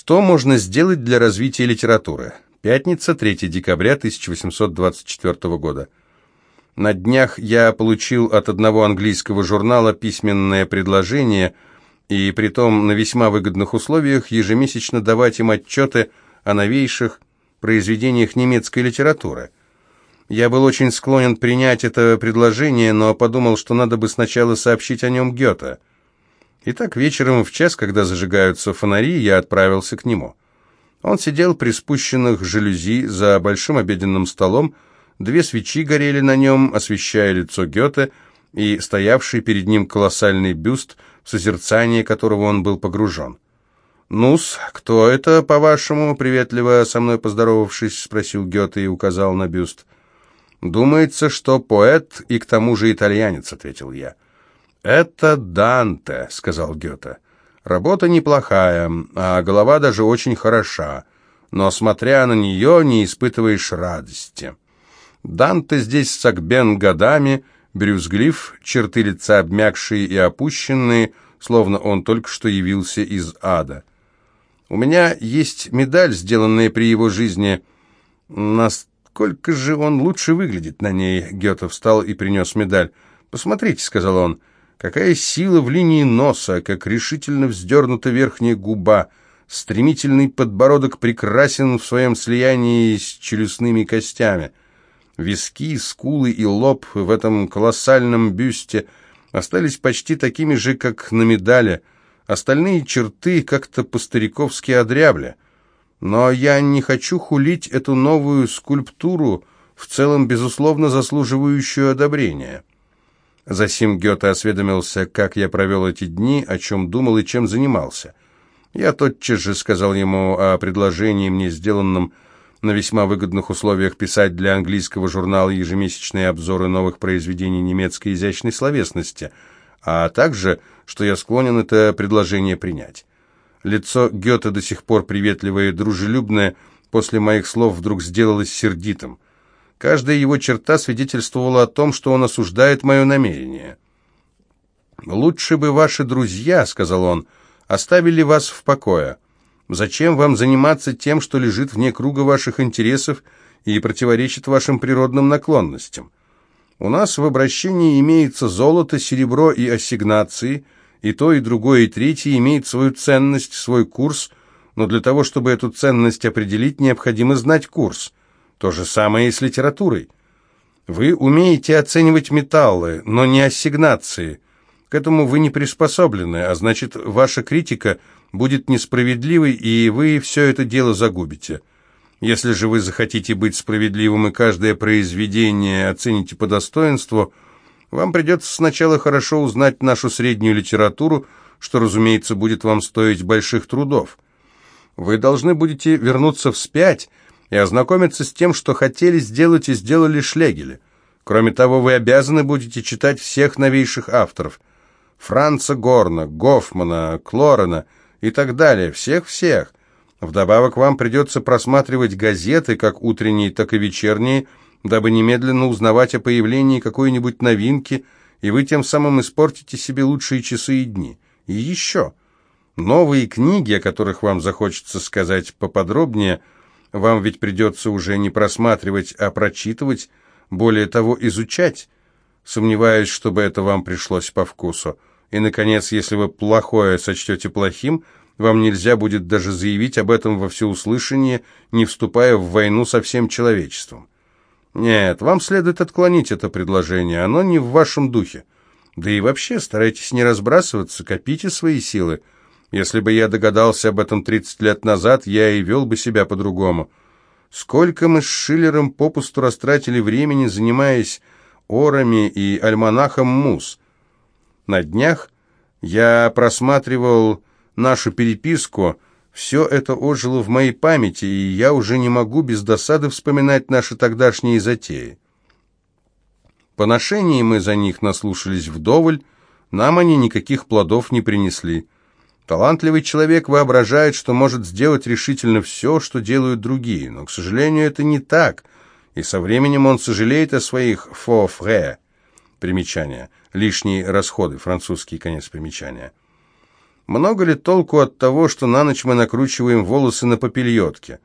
Что можно сделать для развития литературы? Пятница, 3 декабря 1824 года. На днях я получил от одного английского журнала письменное предложение, и притом на весьма выгодных условиях ежемесячно давать им отчеты о новейших произведениях немецкой литературы. Я был очень склонен принять это предложение, но подумал, что надо бы сначала сообщить о нем Гёте. Итак, вечером в час, когда зажигаются фонари, я отправился к нему. Он сидел при спущенных жалюзи за большим обеденным столом, Две свечи горели на нем, освещая лицо Гёте и стоявший перед ним колоссальный бюст, в созерцание которого он был погружен. «Ну-с, кто это, по-вашему?» — приветливо со мной поздоровавшись, спросил Гёте и указал на бюст. «Думается, что поэт и к тому же итальянец», — ответил я. «Это Данте», — сказал Гёте. «Работа неплохая, а голова даже очень хороша, но, смотря на нее, не испытываешь радости». Данте здесь сагбен годами, брюзглив, черты лица обмякшие и опущенные, словно он только что явился из ада. У меня есть медаль, сделанная при его жизни. Насколько же он лучше выглядит на ней? Гёте встал и принес медаль. «Посмотрите», — сказал он, — «какая сила в линии носа, как решительно вздернута верхняя губа, стремительный подбородок прекрасен в своем слиянии с челюстными костями». Виски, скулы и лоб в этом колоссальном бюсте остались почти такими же, как на медали. Остальные черты как-то по-стариковски одрябли. Но я не хочу хулить эту новую скульптуру, в целом, безусловно, заслуживающую одобрения. Засим Гёте осведомился, как я провел эти дни, о чем думал и чем занимался. Я тотчас же сказал ему о предложении мне сделанном на весьма выгодных условиях писать для английского журнала ежемесячные обзоры новых произведений немецкой изящной словесности, а также, что я склонен это предложение принять. Лицо Гёте до сих пор приветливое и дружелюбное, после моих слов вдруг сделалось сердитым. Каждая его черта свидетельствовала о том, что он осуждает мое намерение. «Лучше бы ваши друзья, — сказал он, — оставили вас в покое». Зачем вам заниматься тем, что лежит вне круга ваших интересов и противоречит вашим природным наклонностям? У нас в обращении имеется золото, серебро и ассигнации, и то, и другое, и третье имеет свою ценность, свой курс, но для того, чтобы эту ценность определить, необходимо знать курс. То же самое и с литературой. Вы умеете оценивать металлы, но не ассигнации. К этому вы не приспособлены, а значит, ваша критика – будет несправедливой, и вы все это дело загубите. Если же вы захотите быть справедливым и каждое произведение оцените по достоинству, вам придется сначала хорошо узнать нашу среднюю литературу, что, разумеется, будет вам стоить больших трудов. Вы должны будете вернуться вспять и ознакомиться с тем, что хотели сделать и сделали Шлегели. Кроме того, вы обязаны будете читать всех новейших авторов. Франца Горна, Гофмана, Клорена – и так далее, всех-всех. Вдобавок вам придется просматривать газеты, как утренние, так и вечерние, дабы немедленно узнавать о появлении какой-нибудь новинки, и вы тем самым испортите себе лучшие часы и дни. И еще. Новые книги, о которых вам захочется сказать поподробнее, вам ведь придется уже не просматривать, а прочитывать, более того, изучать. Сомневаюсь, чтобы это вам пришлось по вкусу. И, наконец, если вы плохое сочтете плохим, вам нельзя будет даже заявить об этом во всеуслышание, не вступая в войну со всем человечеством. Нет, вам следует отклонить это предложение, оно не в вашем духе. Да и вообще, старайтесь не разбрасываться, копите свои силы. Если бы я догадался об этом 30 лет назад, я и вел бы себя по-другому. Сколько мы с Шиллером попусту растратили времени, занимаясь орами и альманахом Мус – на днях я просматривал нашу переписку, все это ожило в моей памяти, и я уже не могу без досады вспоминать наши тогдашние затеи. Поношений мы за них наслушались вдоволь, нам они никаких плодов не принесли. Талантливый человек воображает, что может сделать решительно все, что делают другие, но, к сожалению, это не так, и со временем он сожалеет о своих «фо фре» примечания – лишние расходы, французский конец примечания. Много ли толку от того, что на ночь мы накручиваем волосы на попельотке?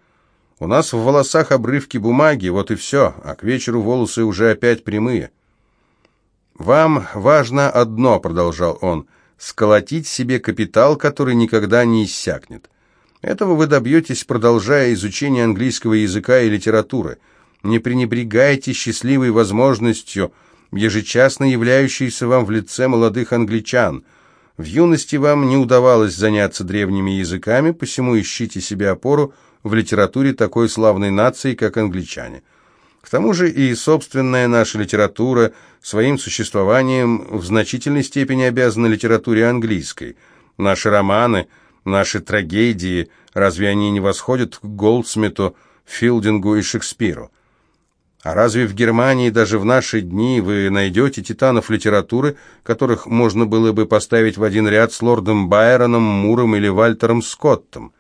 У нас в волосах обрывки бумаги, вот и все, а к вечеру волосы уже опять прямые. «Вам важно одно», — продолжал он, — «сколотить себе капитал, который никогда не иссякнет. Этого вы добьетесь, продолжая изучение английского языка и литературы. Не пренебрегайте счастливой возможностью, ежечасно являющейся вам в лице молодых англичан. В юности вам не удавалось заняться древними языками, посему ищите себе опору в литературе такой славной нации, как англичане. К тому же и собственная наша литература своим существованием в значительной степени обязана литературе английской. Наши романы, наши трагедии, разве они не восходят к Голдсмиту, Филдингу и Шекспиру? А разве в Германии даже в наши дни вы найдете титанов литературы, которых можно было бы поставить в один ряд с лордом Байроном, Муром или Вальтером Скоттом?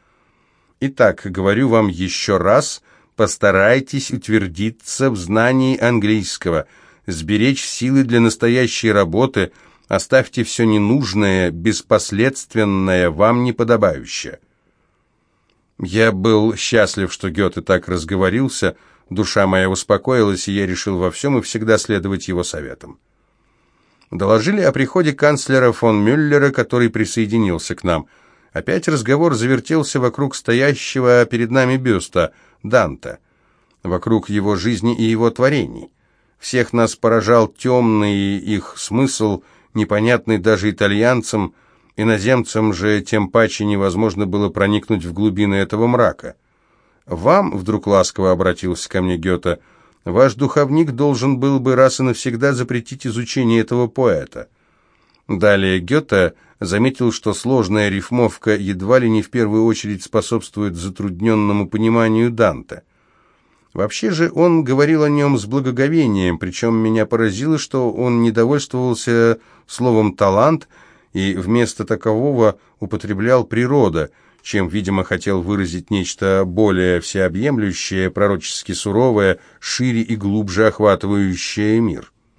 Итак, говорю вам еще раз, постарайтесь утвердиться в знании английского, сберечь силы для настоящей работы, оставьте все ненужное, беспоследственное, вам неподобающее. Я был счастлив, что Гёте так разговорился, душа моя успокоилась, и я решил во всем и всегда следовать его советам. Доложили о приходе канцлера фон Мюллера, который присоединился к нам – Опять разговор завертелся вокруг стоящего перед нами бюста, Данта, вокруг его жизни и его творений. Всех нас поражал темный их смысл, непонятный даже итальянцам, иноземцам же тем паче невозможно было проникнуть в глубины этого мрака. «Вам», — вдруг ласково обратился ко мне Гёте, — «ваш духовник должен был бы раз и навсегда запретить изучение этого поэта». Далее Гёте заметил, что сложная рифмовка едва ли не в первую очередь способствует затрудненному пониманию Данте. Вообще же он говорил о нем с благоговением, причем меня поразило, что он не довольствовался словом «талант» и вместо такового употреблял «природа», чем, видимо, хотел выразить нечто более всеобъемлющее, пророчески суровое, шире и глубже охватывающее мир.